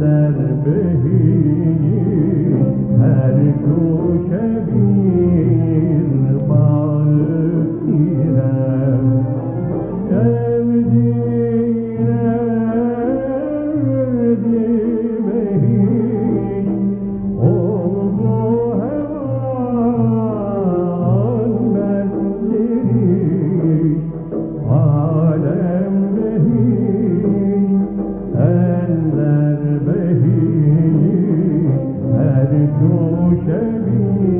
در بهی هر کوچه بی Oh, Jamie.